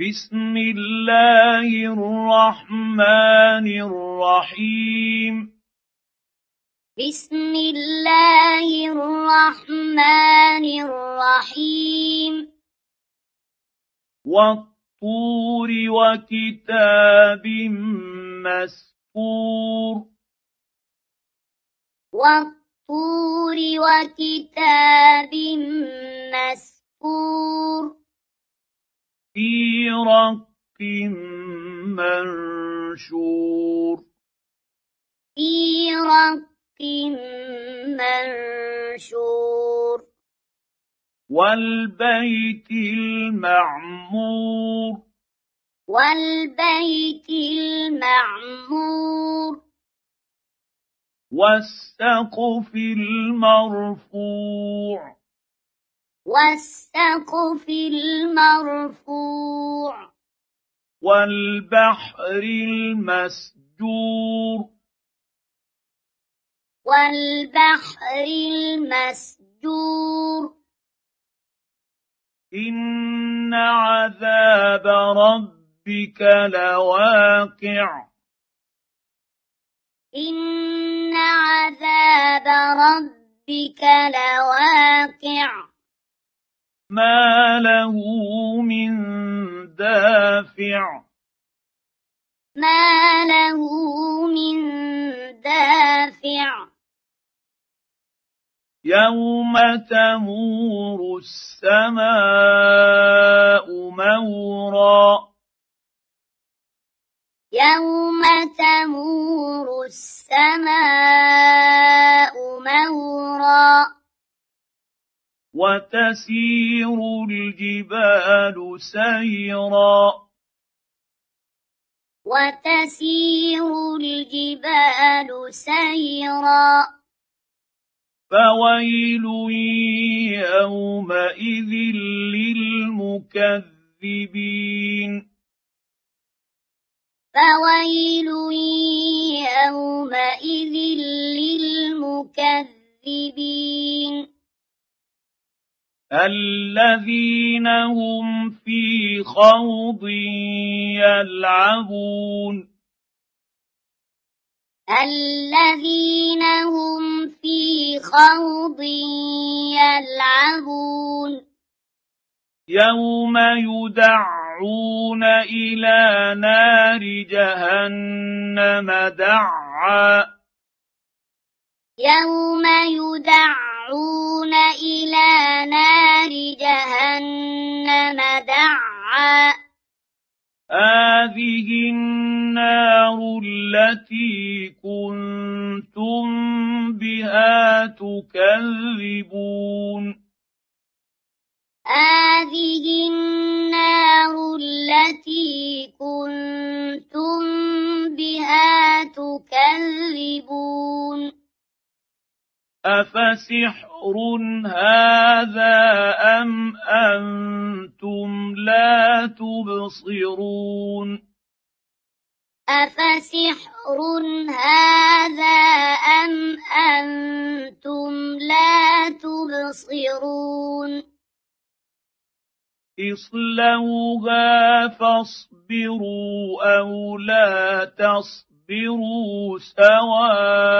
بسم الله الرحمن الرحيم. بسم الله الرحمن الرحيم. والطور وكتاب مسكور والطور وكتاب مسكور في رق منشور. في رق منشور. والبيت المعمور. والبيت المعمور. والسقف المرفوع. والسقف المرفوع. والبحر المسجور. والبحر المسجور. إن عذاب ربك لواقع. إن عذاب ربك لواقع. ما له من دافع ما له من دافع يوم تمور السماء مورا يوم تمور السماء مورا وتسير الجبال سيرا. وتسير الجبال سيرا. فويل يومئذ للمكذبين. فويل يومئذ للمكذبين. الذين هم في خوض يلعبون. الذين هم في خوض يلعبون. يوم يدعون إلى نار جهنم دعا. يوم يدعون يدعون إلى نار جهنم دعا. هذه النار التي كنتم بها تكذبون. هذه النار التي كنتم بها تكذبون. أفسحر هذا أم أنتم لا تبصرون أفسحر هذا أم أنتم لا تبصرون اصلوها فاصبروا أو لا تصبروا سواء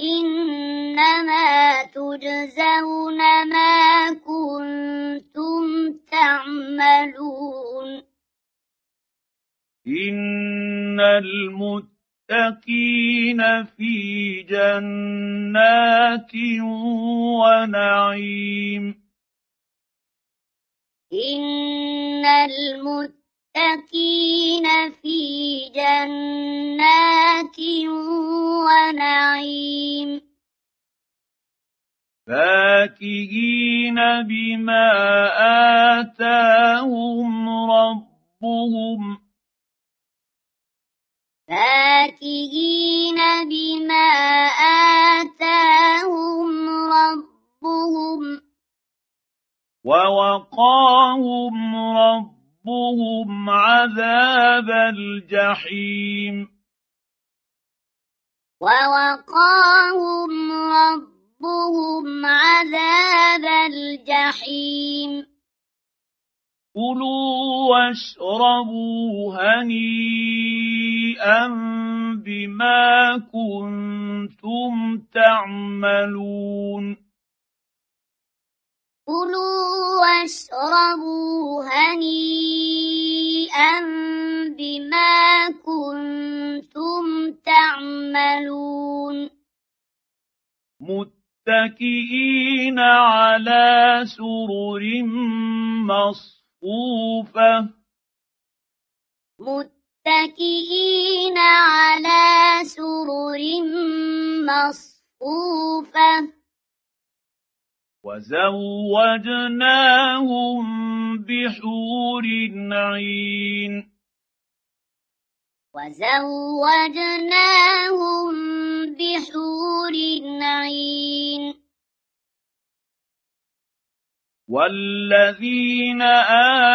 إنما تجزون ما كنتم تعملون. إن المتقين في جنات ونعيم. إن المتقين المتقين في جنات ونعيم فاكهين بما آتاهم ربهم فاكهين بما آتاهم ربهم ووقاهم ربهم عذاب الجحيم ووقاهم ربهم عذاب الجحيم كلوا واشربوا هنيئا بما كنتم تعملون كلوا واشربوا هنيئا بما كنتم تعملون. متكئين على سرر مصفوفة. متكئين على سرر مصفوفة. وزوجناهم بحور عين. وزوجناهم بحور عين. والذين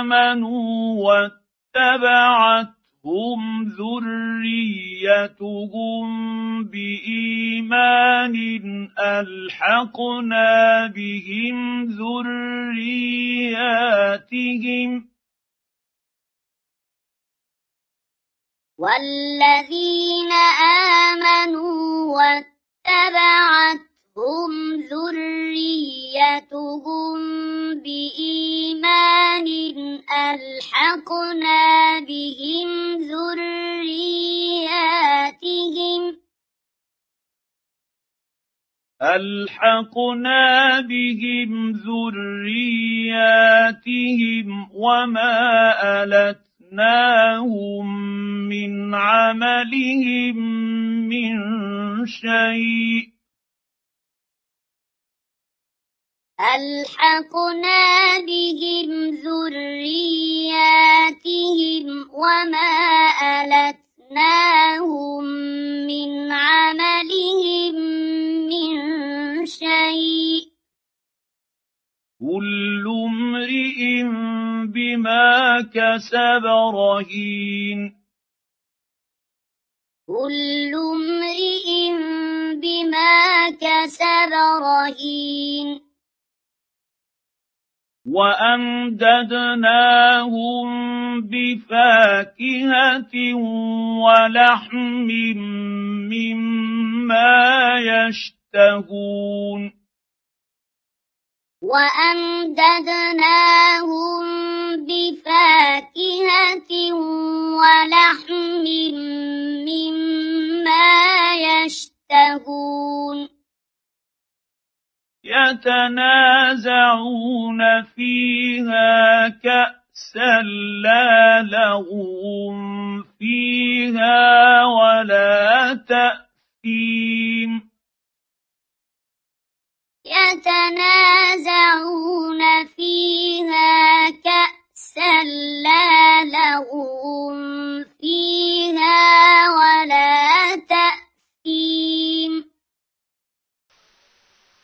آمنوا واتبعت هم ذريتهم بإيمان ألحقنا بهم ذرياتهم. والذين آمنوا واتبعت هم ذريتهم بإيمان ألحقنا بهم ذرياتهم ألحقنا بهم ذرياتهم وما ألتناهم من عملهم من شيء. ألحقنا بهم ذرياتهم وما ألتناهم من عملهم من شيء. كل امرئ بما كسب رهين. كل امرئ بما كسب رهين. وأمددناهم بفاكهة ولحم مما يشتهون. وأمددناهم بفاكهة ولحم مما يشتهون. يتنازعون فيها كأسا لا لغو فيها ولا تأثيم. يتنازعون فيها كأسا لا لغو فيها ولا تأثيم.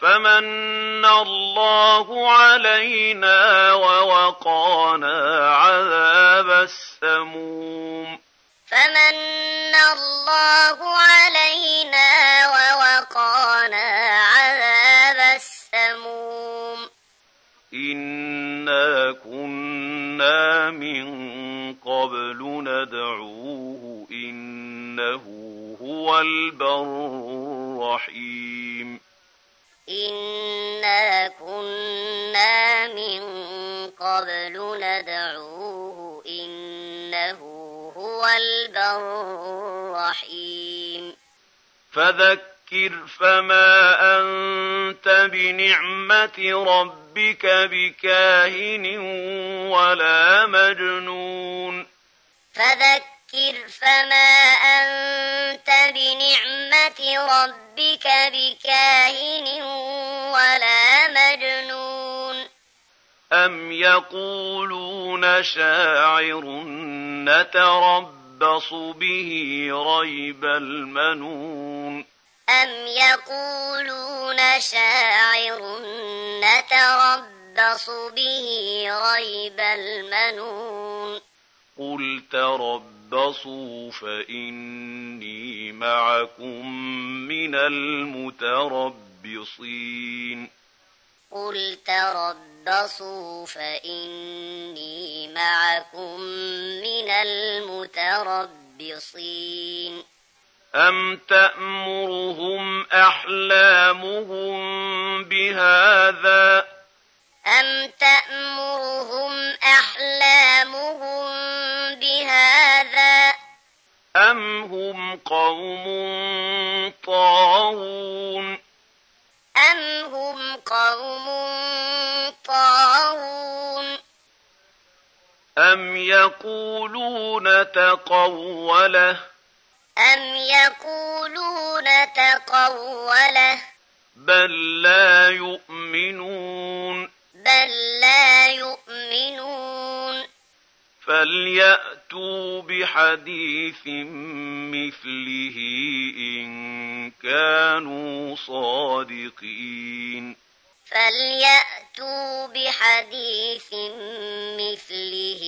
فمن الله علينا ووقانا عذاب السموم. فمن الله علينا فذكر فما أنت بنعمة ربك بكاهن ولا مجنون. فذكر فما أنت بنعمة ربك بكاهن ولا مجنون. أم يقولون شاعر نتربص به ريب المنون أم يقولون شاعر نتربص به ريب المنون قل تربصوا فإني معكم من المتربصين قل تربصوا فإني معكم من المتربصين. أم تأمرهم أحلامهم بهذا؟ أم تأمرهم أحلامهم بهذا؟ أم هم قوم طاغون؟ أم هم قوم طاغون. أم يقولون تقوله؟ أم يقولون تقوله؟ بل لا يؤمنون. بل لا يؤمنون. فليأتوا بحديث مثله إن كانوا صادقين فليأتوا بحديث مثله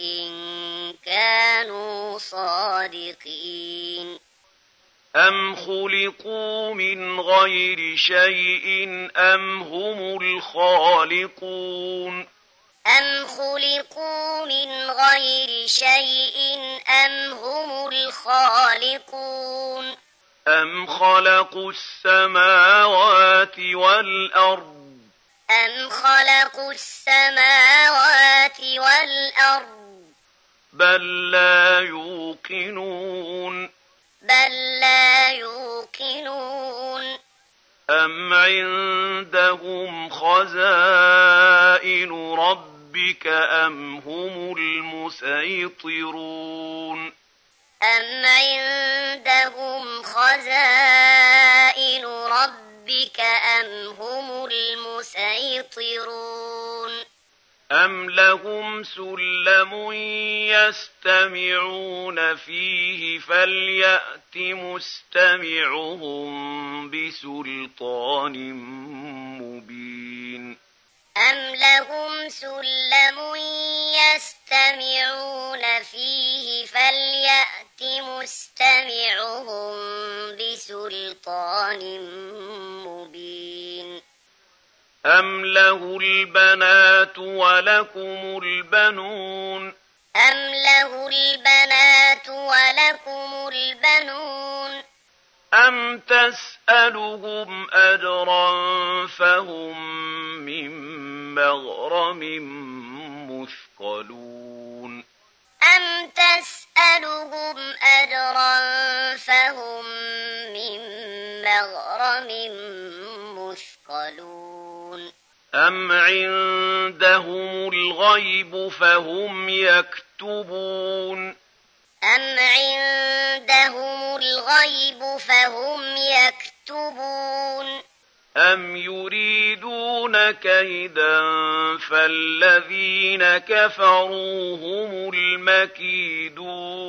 إن كانوا صادقين أم خلقوا من غير شيء أم هم الخالقون أم خلقوا من غير شيء أم هم الخالقون أم خلقوا السماوات والأرض أم خلقوا السماوات والأرض بل لا يوقنون بل لا يوقنون أم عندهم خزائن ربك أم هم المسيطرون أم عندهم خزائن ربك أم هم المسيطرون أم لهم سلم يستمعون فيه فليأت مستمعهم بسلطان مبين أم لهم سلم يستمعون فيه فليأت مستمعهم بسلطان مبين أم له البنات ولكم البنون أم له البنات ولكم البنون أم تسألهم أجرا فهم من مغرم مثقلون أم تسألهم أجرا فهم من مغرم مثقلون أم عندهم الغيب فهم يكتبون أم عندهم الغيب فهم يكتبون أم يريدون كيدا فالذين كفروا هم المكيدون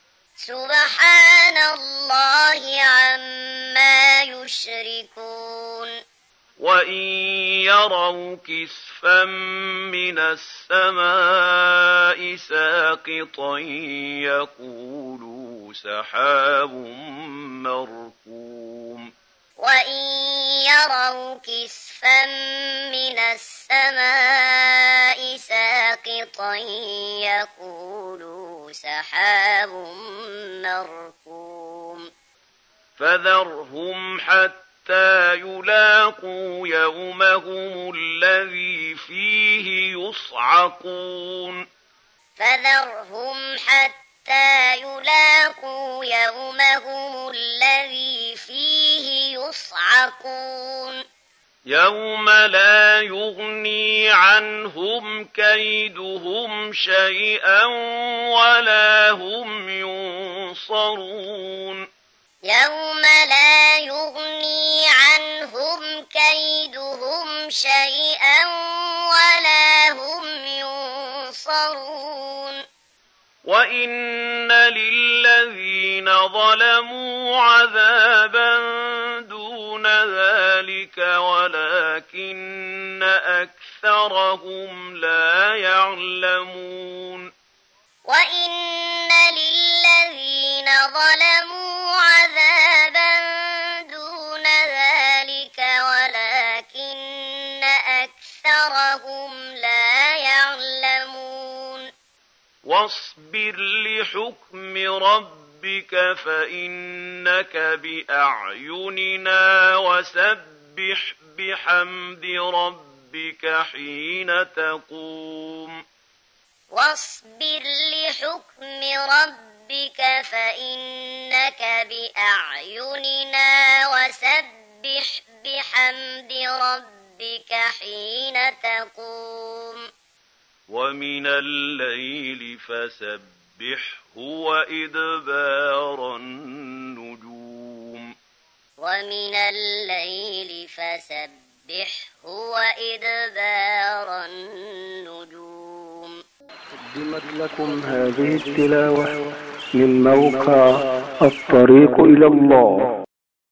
سبحان الله عما يشركون. وإن يروا كسفا من السماء ساقطا يقولوا سحاب مركوم. وإن يروا كسفا من السماء ساقطا يقولوا سحاب مركوم فذرهم حتى يلاقوا يومهم الذي فيه يصعقون. فذرهم حتى يلاقوا يومهم الذي فيه يصعقون. يوم لا يغني عنهم كيدهم شيئا ولا هم ينصرون يوم لا يغني عنهم كيدهم شيئا ولا هم ينصرون وإن للذين ظلموا عذابا دون ذلك ولكن أكثرهم لا يعلمون وإن للذين ظلموا عذابا دون ذلك ولكن أكثرهم لا يعلمون واصبر لحكم ربك فإنك بأعيننا وسبح بحمد ربك حين تقوم. واصبر لحكم ربك فإنك بأعيننا وسبح بحمد ربك حين تقوم. ومن الليل فسبحه وإدبار النجوم. ومن الليل فسبحه وإدبار النجوم. قدمت لكم هذه التلاوة من موقع الطريق إلى الله.